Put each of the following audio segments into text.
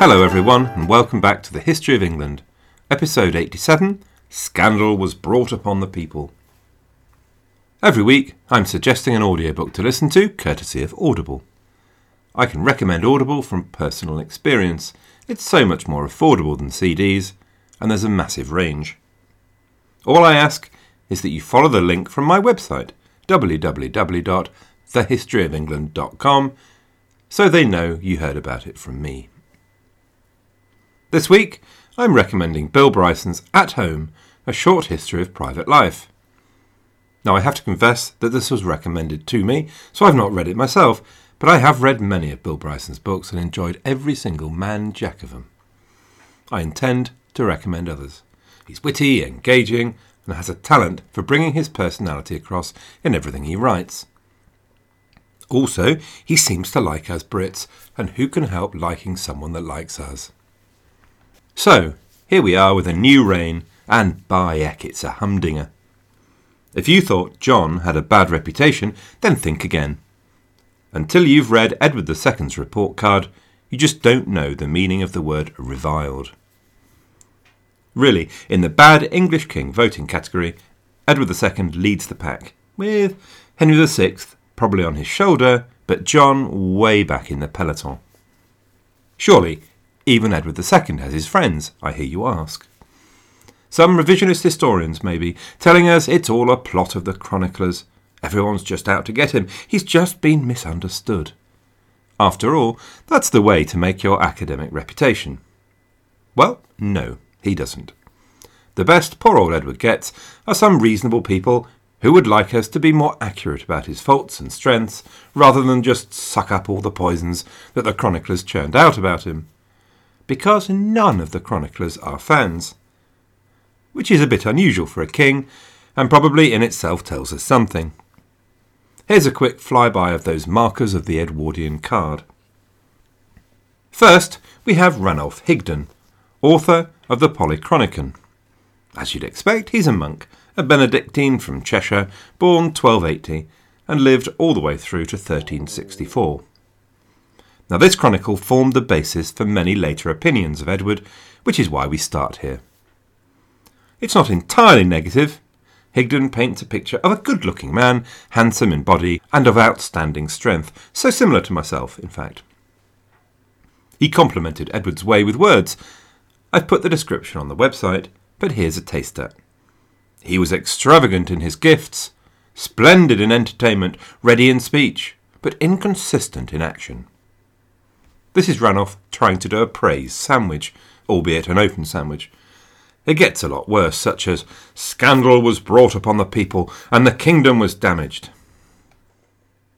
Hello, everyone, and welcome back to the History of England, episode 87 Scandal was brought upon the people. Every week, I'm suggesting an audiobook to listen to, courtesy of Audible. I can recommend Audible from personal experience. It's so much more affordable than CDs, and there's a massive range. All I ask is that you follow the link from my website, www.thehistoryofengland.com, so they know you heard about it from me. This week, I'm recommending Bill Bryson's At Home A Short History of Private Life. Now, I have to confess that this was recommended to me, so I've not read it myself, but I have read many of Bill Bryson's books and enjoyed every single man jack of them. I intend to recommend others. He's witty, engaging, and has a talent for bringing his personality across in everything he writes. Also, he seems to like us Brits, and who can help liking someone that likes us? So, here we are with a new reign, and by heck, it's a humdinger. If you thought John had a bad reputation, then think again. Until you've read Edward II's report card, you just don't know the meaning of the word reviled. Really, in the bad English king voting category, Edward II leads the pack, with Henry VI probably on his shoulder, but John way back in the peloton. Surely, even Edward II has his friends, I hear you ask. Some revisionist historians, maybe, telling us it's all a plot of the chroniclers. Everyone's just out to get him. He's just been misunderstood. After all, that's the way to make your academic reputation. Well, no, he doesn't. The best poor old Edward gets are some reasonable people who would like us to be more accurate about his faults and strengths, rather than just suck up all the poisons that the chroniclers churned out about him. Because none of the chroniclers are fans which is a bit unusual for a king, and probably in itself tells us something. Here's a quick flyby of those markers of the Edwardian card. First, we have Ranulph Higden, author of the Polychronicon. As you'd expect, he's a monk, a Benedictine from Cheshire, born 1280, and lived all the way through to 1364. Now, this chronicle formed the basis for many later opinions of Edward, which is why we start here. It's not entirely negative. Higden paints a picture of a good looking man, handsome in body, and of outstanding strength, so similar to myself, in fact. He complimented Edward's way with words. I've put the description on the website, but here's a taster. He was extravagant in his gifts, splendid in entertainment, ready in speech, but inconsistent in action. This is Ranulph trying to do a praise sandwich, albeit an open sandwich, it gets a lot worse, such as scandal was brought upon the people and the kingdom was damaged.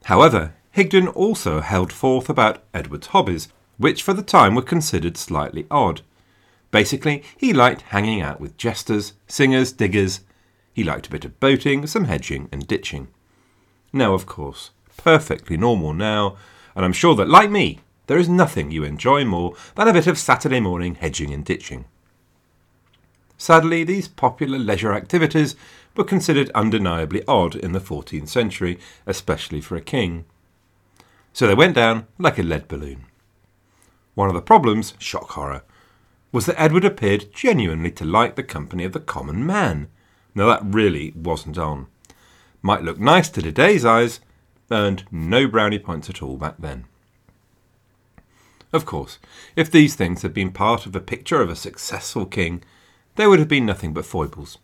However, Higden also held forth about Edward's hobbies, which for the time were considered slightly odd. Basically, he liked hanging out with jesters, singers, diggers. He liked a bit of boating, some hedging, and ditching. Now, of course, perfectly normal now, and I'm sure that, like me, there is nothing you enjoy more than a bit of Saturday morning hedging and ditching. Sadly, these popular leisure activities were considered undeniably odd in the 14th century, especially for a king. So they went down like a lead balloon. One of the problems, shock horror, was that Edward appeared genuinely to like the company of the common man. Now that really wasn't on. Might look nice to today's eyes, earned no brownie points at all back then. Of course, if these things had been part of a picture of a successful king, they would have been nothing but foibles.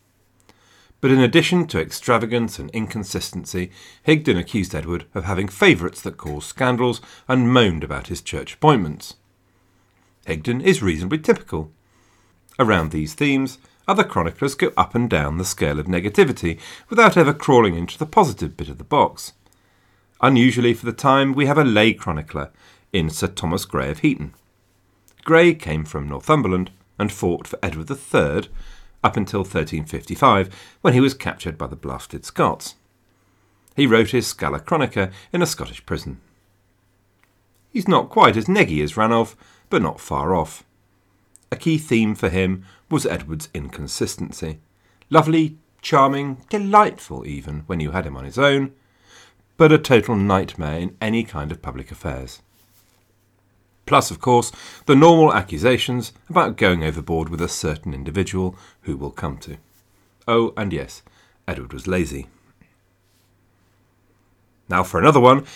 But in addition to extravagance and inconsistency, Higden accused Edward of having favourites that caused scandals and moaned about his church appointments. Higden is reasonably typical. Around these themes, other chroniclers go up and down the scale of negativity without ever crawling into the positive bit of the box. Unusually for the time, we have a lay chronicler in Sir Thomas Grey of Heaton. Grey came from Northumberland and fought for Edward III up until 1355, when he was captured by the blasted Scots. He wrote his Scala Chronica in a Scottish prison. He's not quite as neggy as Ranulph, but not far off. A key theme for him was Edward's inconsistency. Lovely, charming, delightful even when you had him on his own, but a total nightmare in any kind of public affairs. Plus, of course, the normal accusations about going overboard with a certain individual who we'll come to. Oh, and yes, Edward was lazy. Now, for another one,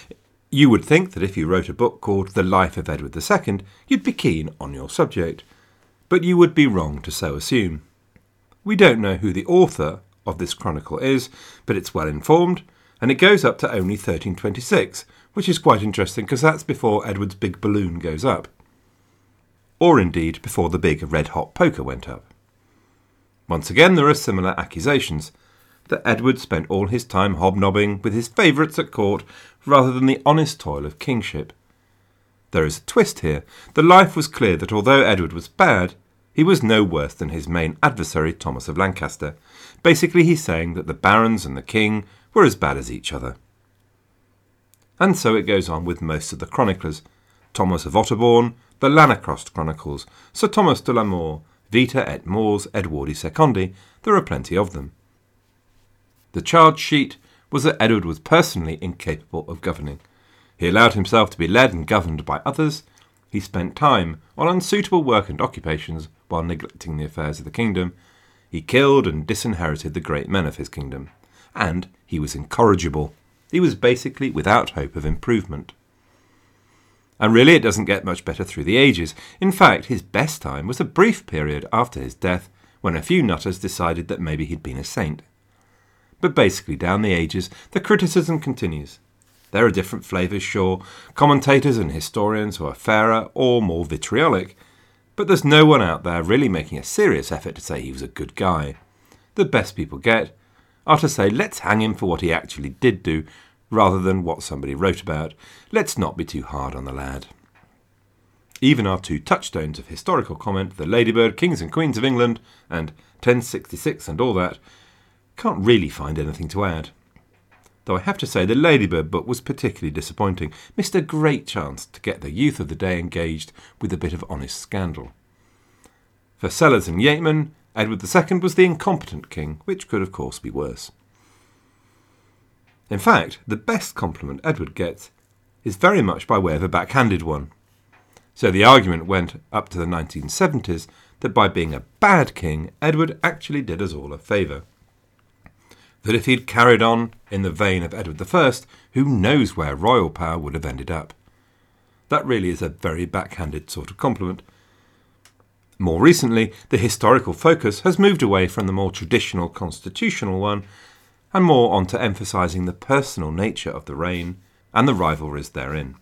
you would think that if you wrote a book called The Life of Edward II, you'd be keen on your subject. But you would be wrong to so assume. We don't know who the author of this chronicle is, but it's well informed, and it goes up to only 1326, which is quite interesting because that's before Edward's big balloon goes up. Or indeed before the big red hot poker went up. Once again, there are similar accusations that Edward spent all his time hobnobbing with his favourites at court rather than the honest toil of kingship. There is a twist here. The life was clear that although Edward was bad, he was no worse than his main adversary, Thomas of Lancaster. Basically, he's saying that the barons and the king were as bad as each other. And so it goes on with most of the chroniclers Thomas of Otterbourne, the Lanercost Chronicles, Sir Thomas de la More, Vita et Mors Edwardi Secundi, there are plenty of them. The charge sheet was that Edward was personally incapable of governing. He allowed himself to be led and governed by others. He spent time on unsuitable work and occupations while neglecting the affairs of the kingdom. He killed and disinherited the great men of his kingdom. And he was incorrigible. He was basically without hope of improvement. And really, it doesn't get much better through the ages. In fact, his best time was a brief period after his death when a few nutters decided that maybe he'd been a saint. But basically, down the ages, the criticism continues. There are different flavours, sure, commentators and historians who are fairer or more vitriolic, but there's no one out there really making a serious effort to say he was a good guy. The best people get are to say, let's hang him for what he actually did do, rather than what somebody wrote about. Let's not be too hard on the lad. Even our two touchstones of historical comment, the Ladybird, Kings and Queens of England, and 1066 and all that, can't really find anything to add. Though I have to say the Ladybird book was particularly disappointing, missed a great chance to get the youth of the day engaged with a bit of honest scandal. For Sellers and Yeatman, Edward II was the incompetent king, which could, of course, be worse. In fact, the best compliment Edward gets is very much by way of a backhanded one. So the argument went up to the 1970s that by being a bad king, Edward actually did us all a favour. That if he'd carried on in the vein of Edward I, who knows where royal power would have ended up? That really is a very backhanded sort of compliment, more recently, the historical focus has moved away from the more traditional constitutional one and more onto emphasising the personal nature of the reign and the rivalries therein.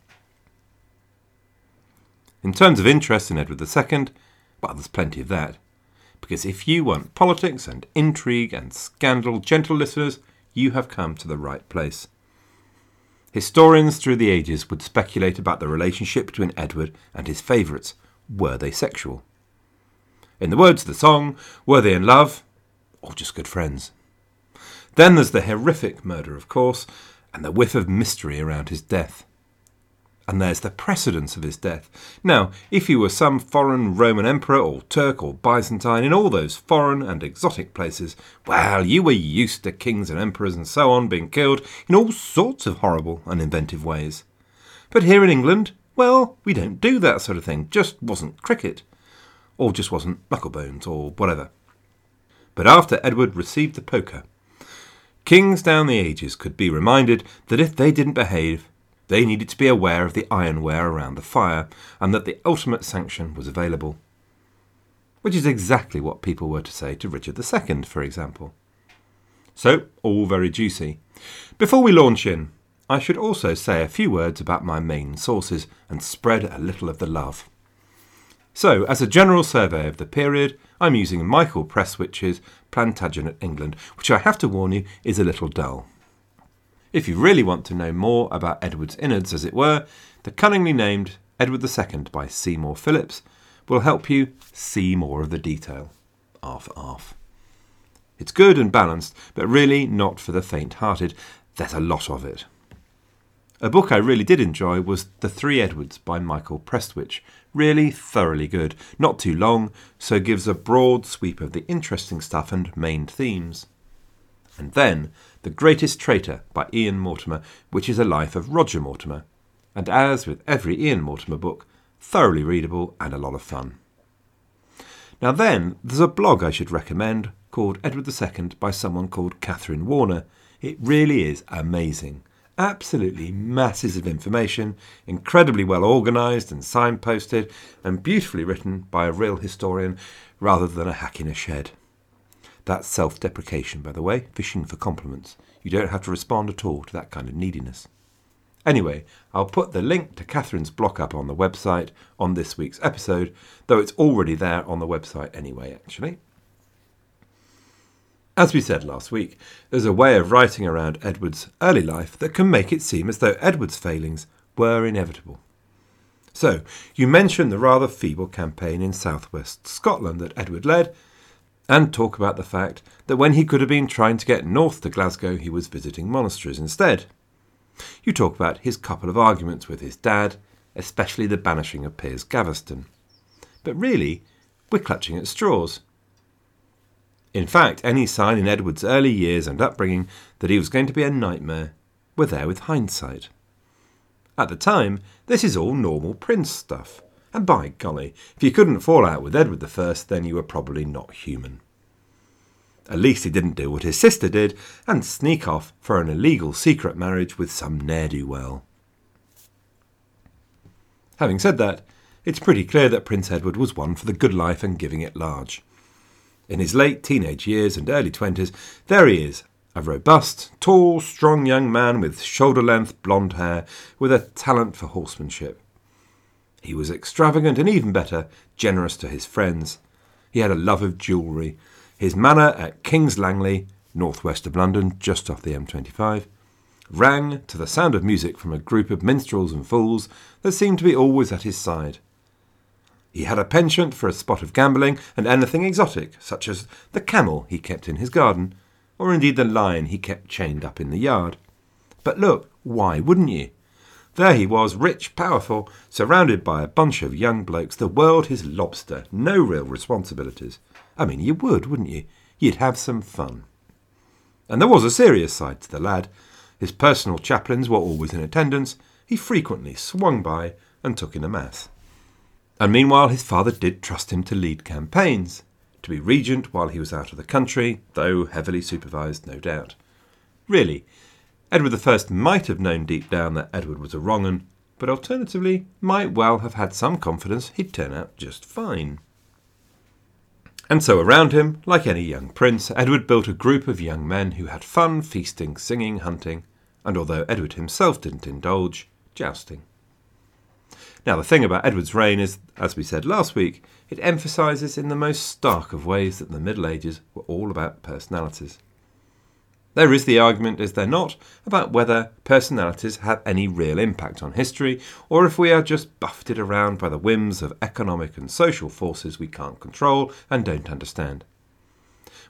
In terms of interest in Edward II, well, there's plenty of that. Because if you want politics and intrigue and scandal, gentle listeners, you have come to the right place. Historians through the ages would speculate about the relationship between Edward and his favourites. Were they sexual? In the words of the song, were they in love or just good friends? Then there's the horrific murder, of course, and the whiff of mystery around his death. And there's the precedence of his death. Now, if you were some foreign Roman emperor or Turk or Byzantine in all those foreign and exotic places, well, you were used to kings and emperors and so on being killed in all sorts of horrible and inventive ways. But here in England, well, we don't do that sort of thing. Just wasn't cricket or just wasn't Bucklebones, or whatever. But after Edward received the poker, kings down the ages could be reminded that if they didn't behave, they needed to be aware of the ironware around the fire, and that the ultimate sanction was available. Which is exactly what people were to say to Richard II, for example. So, all very juicy. Before we launch in, I should also say a few words about my main sources and spread a little of the love. So, as a general survey of the period, I'm using Michael Prestwich's Plantagenet England, which I have to warn you is a little dull. If you really want to know more about Edward's innards, as it were, the cunningly named Edward II by Seymour Phillips will help you see more of the detail. Arf, arf. It's good and balanced, but really not for the faint hearted. There's a lot of it. A book I really did enjoy was The Three Edwards by Michael Prestwich. Really thoroughly good. Not too long, so gives a broad sweep of the interesting stuff and main themes. And then The Greatest Traitor by Ian Mortimer, which is a life of Roger Mortimer. And as with every Ian Mortimer book, thoroughly readable and a lot of fun. Now, then, there's a blog I should recommend called Edward II by someone called Kathryn Warner. It really is amazing. Absolutely masses of information, incredibly well organised and signposted, and beautifully written by a real historian rather than a hack in a shed. That's self deprecation, by the way, fishing for compliments. You don't have to respond at all to that kind of neediness. Anyway, I'll put the link to Kathryn's block up on the website on this week's episode, though it's already there on the website anyway, actually. As we said last week, there's a way of writing around Edward's early life that can make it seem as though Edward's failings were inevitable. So, you mention the rather feeble campaign in southwest Scotland that Edward led, and talk about the fact that when he could have been trying to get north to Glasgow, he was visiting monasteries instead. You talk about his couple of arguments with his dad, especially the banishing of Piers Gaveston. But really, we're clutching at straws. In fact, any sign in Edward's early years and upbringing that he was going to be a nightmare were there with hindsight. At the time, this is all normal prince stuff. And by golly, if you couldn't fall out with Edward I, then you were probably not human. At least he didn't do what his sister did and sneak off for an illegal secret marriage with some ne'er do well. Having said that, it's pretty clear that Prince Edward was one for the good life and giving it large. In his late teenage years and early twenties, there he is, a robust, tall, strong young man with shoulder length blonde hair, with a talent for horsemanship. He was extravagant and even better, generous to his friends. He had a love of jewellery. His manor at King's Langley, northwest of London, just off the M25, rang to the sound of music from a group of minstrels and fools that seemed to be always at his side. He had a penchant for a spot of gambling and anything exotic, such as the camel he kept in his garden, or indeed the lion he kept chained up in the yard. But look, why wouldn't you? There he was, rich, powerful, surrounded by a bunch of young blokes, the world his lobster, no real responsibilities. I mean, you would, wouldn't you? You'd have some fun. And there was a serious side to the lad. His personal chaplains were always in attendance. He frequently swung by and took in a mass. And meanwhile, his father did trust him to lead campaigns, to be regent while he was out of the country, though heavily supervised, no doubt. Really, Edward I might have known deep down that Edward was a wrong un, but alternatively might well have had some confidence he'd turn out just fine. And so around him, like any young prince, Edward built a group of young men who had fun feasting, singing, hunting, and although Edward himself didn't indulge, jousting. Now, the thing about Edward's reign is, as we said last week, it emphasises in the most stark of ways that the Middle Ages were all about personalities. There is the argument, is there not, about whether personalities have any real impact on history, or if we are just buffeted around by the whims of economic and social forces we can't control and don't understand.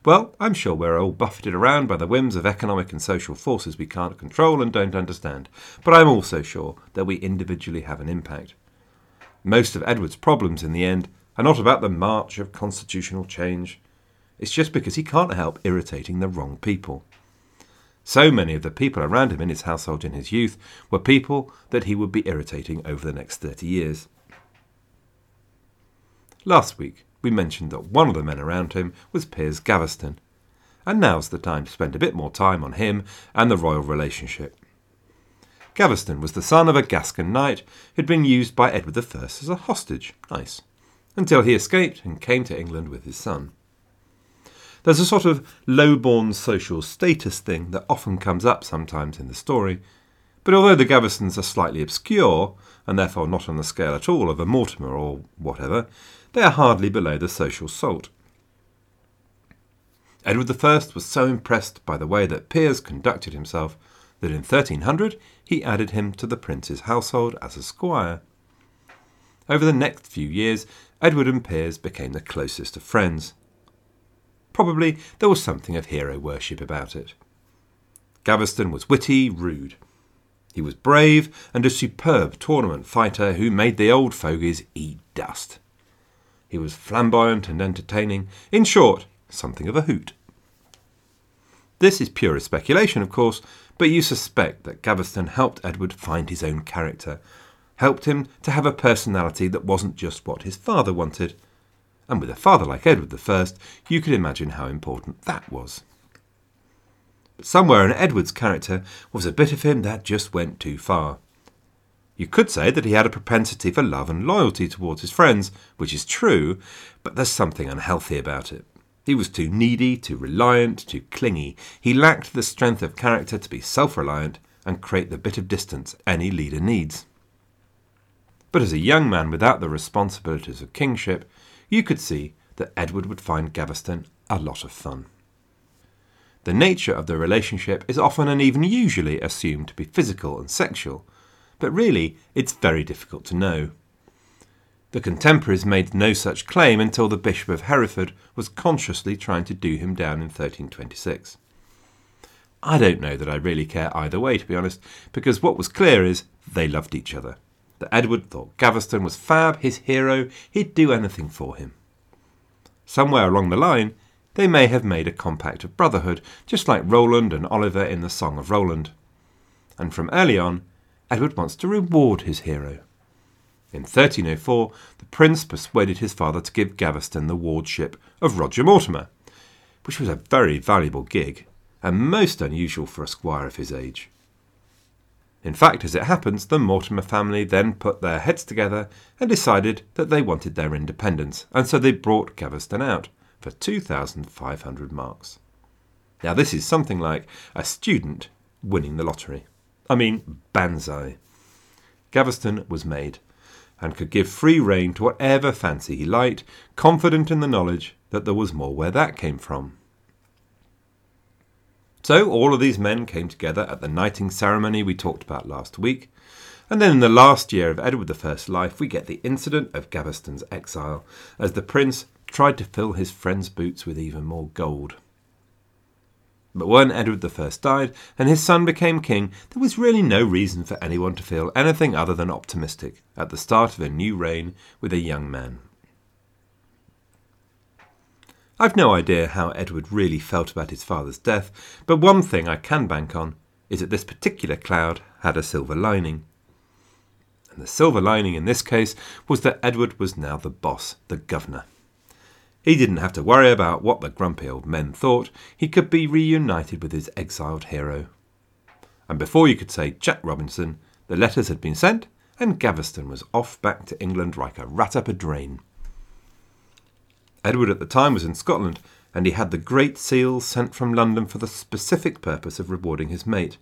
Well, I'm sure we're all buffeted around by the whims of economic and social forces we can't control and don't understand, but I'm also sure that we individually have an impact. Most of Edward's problems in the end are not about the march of constitutional change. It's just because he can't help irritating the wrong people. So many of the people around him in his household in his youth were people that he would be irritating over the next 30 years. Last week, we mentioned that one of the men around him was Piers Gaveston, and now's the time to spend a bit more time on him and the royal relationship. Gaveston was the son of a Gascon knight who'd been used by Edward I as a hostage. Nice. Until he escaped and came to England with his son. There's a sort of low-born social status thing that often comes up sometimes in the story, but although the Gavestons are slightly obscure, and therefore not on the scale at all of a Mortimer or whatever, they are hardly below the social salt. Edward I was so impressed by the way that Piers conducted himself that in 1300 he added him to the prince's household as a squire. Over the next few years, Edward and Piers became the closest of friends. Probably there was something of hero worship about it. Gaveston was witty, rude. He was brave and a superb tournament fighter who made the old fogies eat dust. He was flamboyant and entertaining, in short, something of a hoot. This is purest speculation, of course, but you suspect that Gaveston helped Edward find his own character, helped him to have a personality that wasn't just what his father wanted. And with a father like Edward I, you could imagine how important that was. Somewhere in Edward's character was a bit of him that just went too far. You could say that he had a propensity for love and loyalty towards his friends, which is true, but there's something unhealthy about it. He was too needy, too reliant, too clingy. He lacked the strength of character to be self reliant and create the bit of distance any leader needs. But as a young man without the responsibilities of kingship, you could see that Edward would find Gaveston a lot of fun. The nature of the relationship is often and even usually assumed to be physical and sexual, but really it's very difficult to know. The contemporaries made no such claim until the Bishop of Hereford was consciously trying to do him down in 1326. I don't know that I really care either way, to be honest, because what was clear is they loved each other. That Edward thought Gaveston was fab, his hero, he'd do anything for him. Somewhere along the line, they may have made a compact of brotherhood, just like Roland and Oliver in the Song of Roland. And from early on, Edward wants to reward his hero. In 1304, the prince persuaded his father to give Gaveston the wardship of Roger Mortimer, which was a very valuable gig and most unusual for a squire of his age. In fact, as it happens, the Mortimer family then put their heads together and decided that they wanted their independence, and so they brought Gaveston out for 2,500 marks. Now, this is something like a student winning the lottery. I mean, banzai. Gaveston was made, and could give free rein to whatever fancy he liked, confident in the knowledge that there was more where that came from. So all of these men came together at the knighting ceremony we talked about last week, and then in the last year of Edward I's life, we get the incident of Gaveston's exile, as the prince tried to fill his friend's boots with even more gold. But when Edward I died and his son became king, there was really no reason for anyone to feel anything other than optimistic at the start of a new reign with a young man. I've no idea how Edward really felt about his father's death, but one thing I can bank on is that this particular cloud had a silver lining. And the silver lining in this case was that Edward was now the boss, the governor. He didn't have to worry about what the grumpy old men thought. He could be reunited with his exiled hero. And before you could say Jack Robinson, the letters had been sent, and Gaveston was off back to England like a rat up a drain. Edward at the time was in Scotland, and he had the Great Seal sent from London for the specific purpose of rewarding his mate.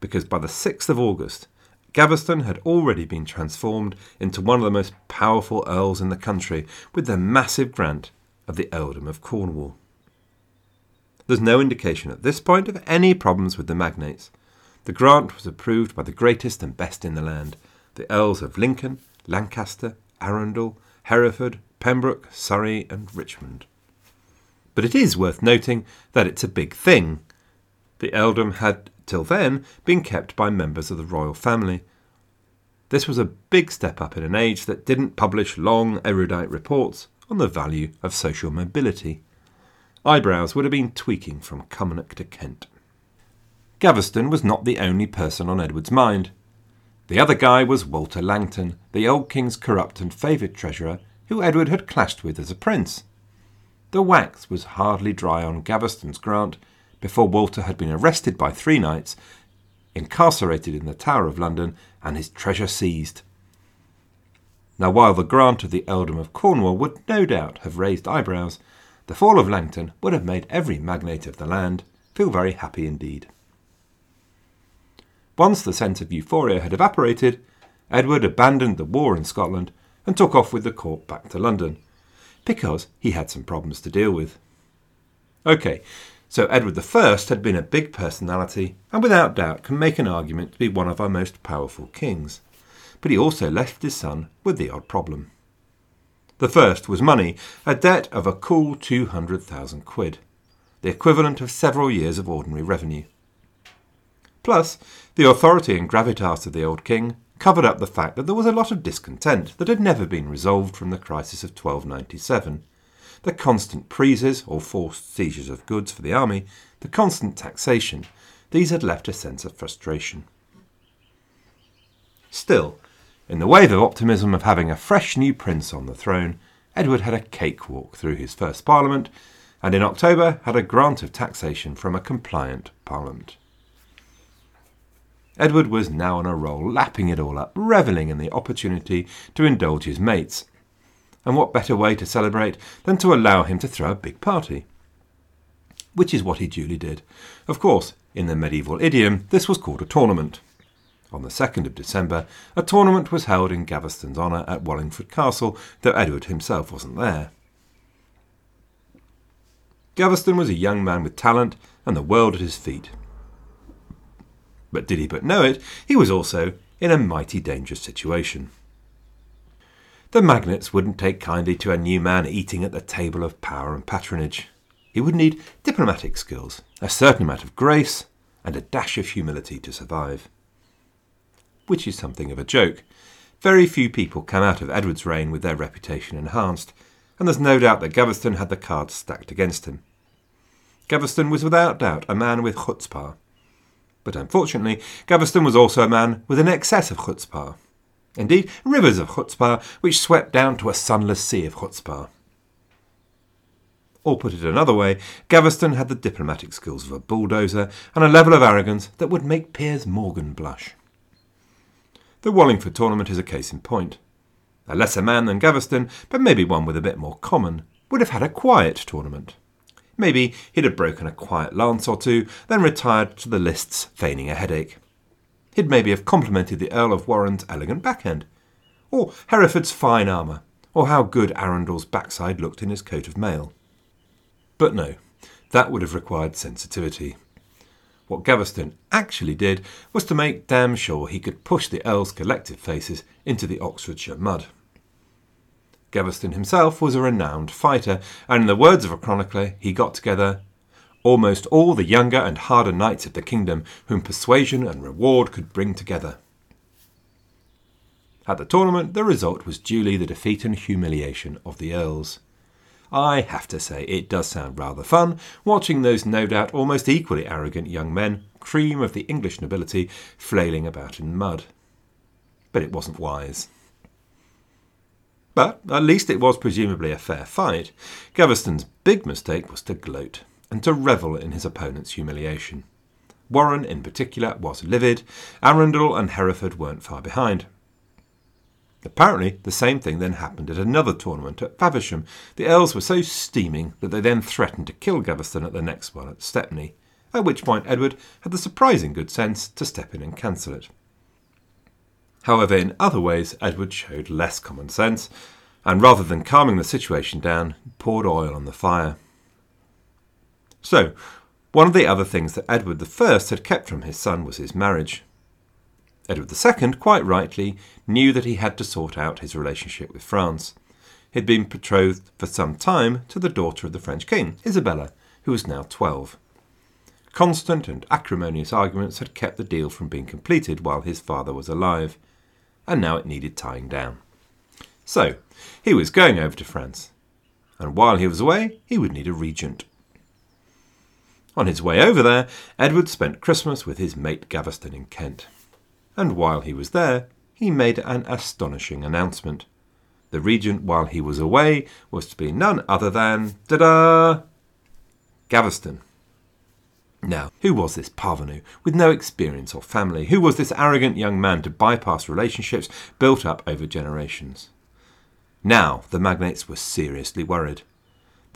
Because by the 6th of August, Gaveston had already been transformed into one of the most powerful earls in the country with the massive grant of the earldom of Cornwall. There's no indication at this point of any problems with the magnates. The grant was approved by the greatest and best in the land, the Earls of Lincoln, Lancaster, Arundel, Hereford, Pembroke, Surrey, and Richmond. But it is worth noting that it's a big thing. The earldom had till then, been kept by members of the royal family. This was a big step up in an age that didn't publish long, erudite reports on the value of social mobility. Eyebrows would have been tweaking from Cumnock to Kent. Gaveston was not the only person on Edward's mind. The other guy was Walter Langton, the old king's corrupt and favoured treasurer, who Edward had clashed with as a prince. The wax was hardly dry on Gaveston's grant, before Walter had been arrested by three knights, incarcerated in the Tower of London, and his treasure seized. Now, while the grant of the earldom of Cornwall would no doubt have raised eyebrows, the fall of Langton would have made every magnate of the land feel very happy indeed. Once the sense of euphoria had evaporated, Edward abandoned the war in Scotland and took off with the court back to London, because he had some problems to deal with. OK, so Edward I had been a big personality and without doubt can make an argument to be one of our most powerful kings. But he also left his son with the odd problem. The first was money, a debt of a cool 200,000 quid, the equivalent of several years of ordinary revenue. Plus, the authority and gravitas of the old king covered up the fact that there was a lot of discontent that had never been resolved from the crisis of 1297 the constant prises or forced seizures of goods for the army, the constant taxation, these had left a sense of frustration. Still, in the wave of optimism of having a fresh new prince on the throne, Edward had a cakewalk through his first parliament, and in October had a grant of taxation from a compliant parliament. Edward was now on a roll, lapping it all up, revelling in the opportunity to indulge his mates. And what better way to celebrate than to allow him to throw a big party? Which is what he duly did. Of course, in the medieval idiom, this was called a tournament. On the 2nd of December, a tournament was held in Gaveston's honour at Wallingford Castle, though Edward himself wasn't there. Gaveston was a young man with talent and the world at his feet. But did he but know it, he was also in a mighty dangerous situation. The magnates wouldn't take kindly to a new man eating at the table of power and patronage. He would need diplomatic skills, a certain amount of grace, and a dash of humility to survive. Which is something of a joke. Very few people come out of Edward's reign with their reputation enhanced, and there's no doubt that Gaveston had the cards stacked against him. Gaveston was without doubt a man with chutzpah, but unfortunately, Gaveston was also a man with an excess of chutzpah. Indeed, rivers of chutzpah which swept down to a sunless sea of chutzpah. Or put it another way, Gaveston had the diplomatic skills of a bulldozer and a level of arrogance that would make Piers Morgan blush. The Wallingford tournament is a case in point. A lesser man than Gaveston, but maybe one with a bit more common, would have had a quiet tournament. Maybe he'd have broken a quiet lance or two, then retired to the lists feigning a headache. He'd maybe have complimented the Earl of Warenne's elegant backhand, or Hereford's fine armour, or how good Arundel's backside looked in his coat of mail. But no, that would have required sensitivity. What Gaveston actually did was to make damn sure he could push the Earl's collective faces into the Oxfordshire mud. Gaveston himself was a renowned fighter, and in the words of a chronicler, he got together almost all the younger and harder knights of the kingdom whom persuasion and reward could bring together. At the tournament, the result was duly the defeat and humiliation of the Earls. I have to say, it does sound rather fun watching those no doubt almost equally arrogant young men, cream of the English nobility, flailing about in mud. But it wasn't wise. But at least it was presumably a fair fight. Gaveston's big mistake was to gloat and to revel in his opponent's humiliation. Warenne, in particular, was livid. Arundel and Hereford weren't far behind. Apparently, the same thing then happened at another tournament at Faversham. The Earls were so steaming that they then threatened to kill Gaveston at the next one at Stepney, at which point Edward had the surprising good sense to step in and cancel it. However, in other ways, Edward showed less common sense, and rather than calming the situation down, poured oil on the fire. So, one of the other things that Edward I had kept from his son was his marriage. Edward II, quite rightly, knew that he had to sort out his relationship with France. He had been betrothed for some time to the daughter of the French king, Isabella, who was now twelve. Constant and acrimonious arguments had kept the deal from being completed while his father was alive, and now it needed tying down. So, he was going over to France, and while he was away, he would need a regent. On his way over there, Edward spent Christmas with his mate Gaveston in Kent. And while he was there, he made an astonishing announcement. The regent, while he was away, was to be none other than, ta da! Gaveston. Now, who was this parvenu with no experience or family? Who was this arrogant young man to bypass relationships built up over generations? Now, the magnates were seriously worried.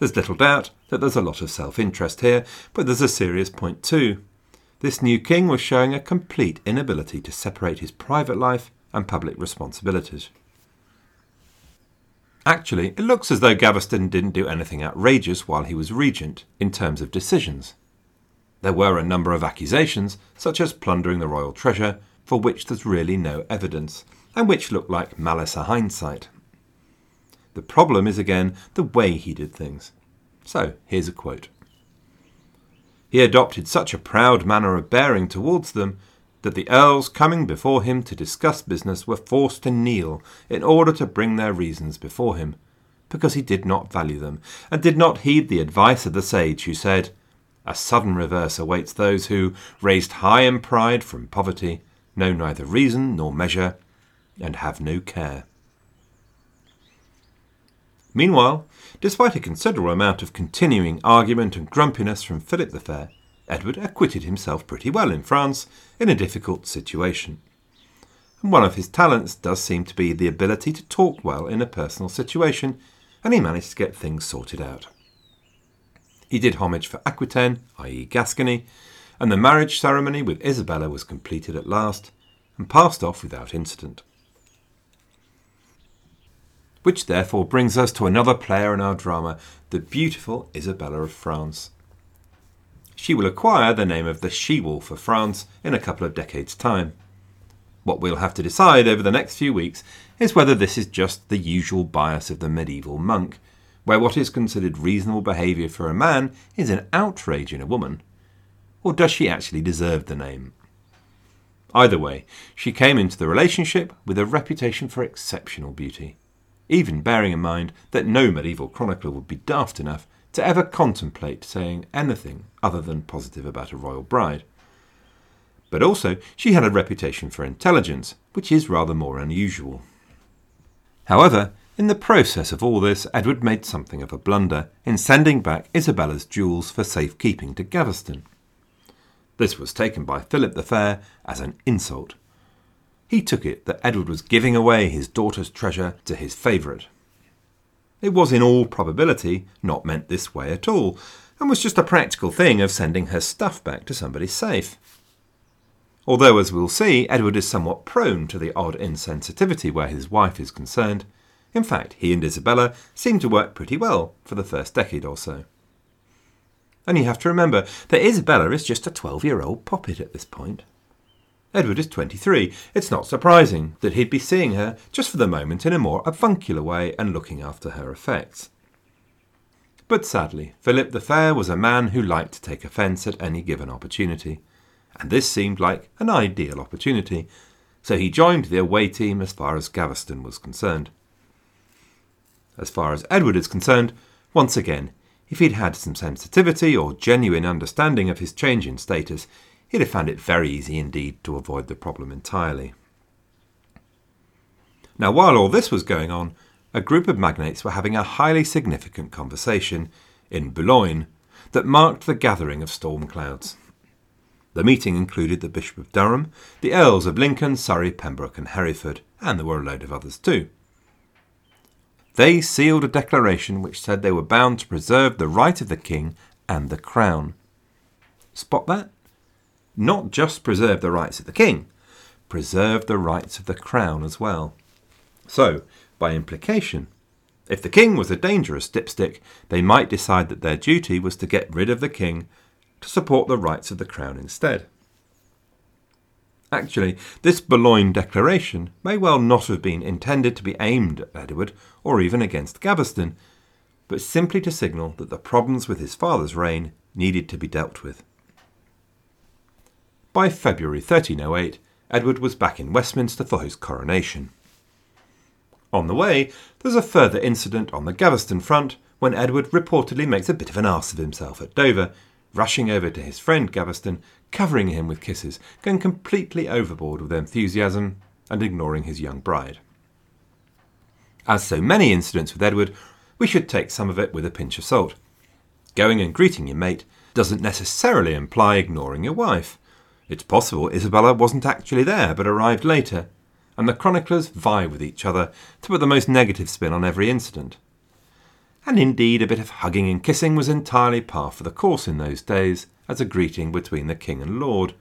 There's little doubt that there's a lot of self interest here, but there's a serious point too. This new king was showing a complete inability to separate his private life and public responsibilities. Actually, it looks as though Gaveston didn't do anything outrageous while he was regent in terms of decisions. There were a number of accusations, such as plundering the royal treasure, for which there's really no evidence, and which look like malice a hindsight. The problem is again the way he did things. So here's a quote. He adopted such a proud manner of bearing towards them that the earls coming before him to discuss business were forced to kneel in order to bring their reasons before him, because he did not value them, and did not heed the advice of the sage who said, a sudden reverse awaits those who, raised high in pride from poverty, know neither reason nor measure, and have no care. Meanwhile, despite a considerable amount of continuing argument and grumpiness from Philip the Fair, Edward acquitted himself pretty well in France in a difficult situation. And one of his talents does seem to be the ability to talk well in a personal situation, and he managed to get things sorted out. He did homage for Aquitaine, i.e., Gascony, and the marriage ceremony with Isabella was completed at last and passed off without incident. Which therefore brings us to another player in our drama, the beautiful Isabella of France. She will acquire the name of the She Wolf of France in a couple of decades' time. What we'll have to decide over the next few weeks is whether this is just the usual bias of the medieval monk, where what is considered reasonable behaviour for a man is an outrage in a woman, or does she actually deserve the name? Either way, she came into the relationship with a reputation for exceptional beauty, even bearing in mind that no medieval chronicler would be daft enough to ever contemplate saying anything other than positive about a royal bride. But also, she had a reputation for intelligence, which is rather more unusual. However, in the process of all this, Edward made something of a blunder in sending back Isabella's jewels for safekeeping to Gaveston. This was taken by Philip the Fair as an insult. He took it that Edward was giving away his daughter's treasure to his favourite. It was in all probability not meant this way at all, and was just a practical thing of sending her stuff back to somebody safe. Although, as we'll see, Edward is somewhat prone to the odd insensitivity where his wife is concerned, in fact, he and Isabella seem to work pretty well for the first decade or so. And you have to remember that Isabella is just a 12 year old poppet at this point. Edward is 23. It's not surprising that he'd be seeing her just for the moment in a more avuncular way and looking after her effects. But sadly, Philip the Fair was a man who liked to take offence at any given opportunity, and this seemed like an ideal opportunity, so he joined the away team as far as Gaveston was concerned. As far as Edward is concerned, once again, if he'd had some sensitivity or genuine understanding of his change in status, he'd have found it very easy indeed to avoid the problem entirely. Now, while all this was going on, a group of magnates were having a highly significant conversation in Boulogne that marked the gathering of storm clouds. The meeting included the Bishop of Durham, the Earls of Lincoln, Surrey, Pembroke, and Hereford, and there were a load of others too. They sealed a declaration which said they were bound to preserve the right of the king and the crown. Spot that? Not just preserve the rights of the king, preserve the rights of the crown as well. So, by implication, if the king was a dangerous dipstick, they might decide that their duty was to get rid of the king to support the rights of the crown instead. Actually, this Boulogne declaration may well not have been intended to be aimed at Edward or even against Gaveston, but simply to signal that the problems with his father's reign needed to be dealt with. By February 1308, Edward was back in Westminster for his coronation. On the way, there's a further incident on the Gaveston front when Edward reportedly makes a bit of an arse of himself at Dover, rushing over to his friend Gaveston, covering him with kisses, going completely overboard with enthusiasm, and ignoring his young bride. As so many incidents with Edward, we should take some of it with a pinch of salt. Going and greeting your mate doesn't necessarily imply ignoring your wife. It's possible Isabella wasn't actually there but arrived later, and the chroniclers vie with each other to put the most negative spin on every incident. And indeed, a bit of hugging and kissing was entirely par for the course in those days as a greeting between the king and lord.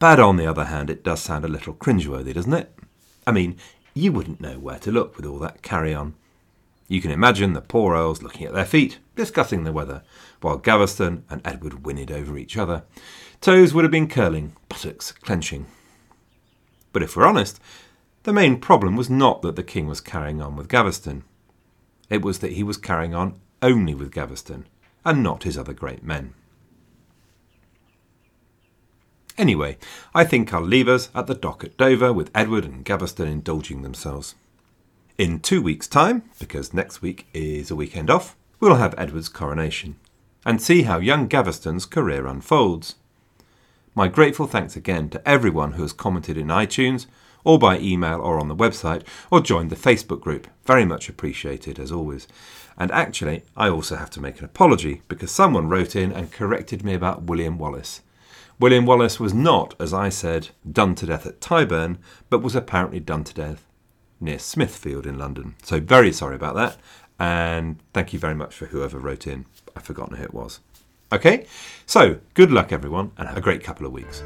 But on the other hand, it does sound a little cringeworthy, doesn't it? I mean, you wouldn't know where to look with all that carry on. You can imagine the poor earls looking at their feet, discussing the weather, while Gaveston and Edward whinnied over each other. Toes would have been curling, buttocks clenching. But if we're honest, the main problem was not that the king was carrying on with Gaveston. It was that he was carrying on only with Gaveston, and not his other great men. Anyway, I think I'll leave us at the dock at Dover with Edward and Gaveston indulging themselves. In two weeks' time, because next week is a weekend off, we'll have Edward's coronation, and see how young Gaveston's career unfolds. My grateful thanks again to everyone who has commented in iTunes or by email or on the website, or joined the Facebook group. Very much appreciated as always. And actually, I also have to make an apology because someone wrote in and corrected me about William Wallace. William Wallace was not, as I said, done to death at Tyburn, but was apparently done to death near Smithfield in London. So, very sorry about that. And thank you very much for whoever wrote in. I've forgotten who it was. Okay, so good luck everyone and have a great couple of weeks.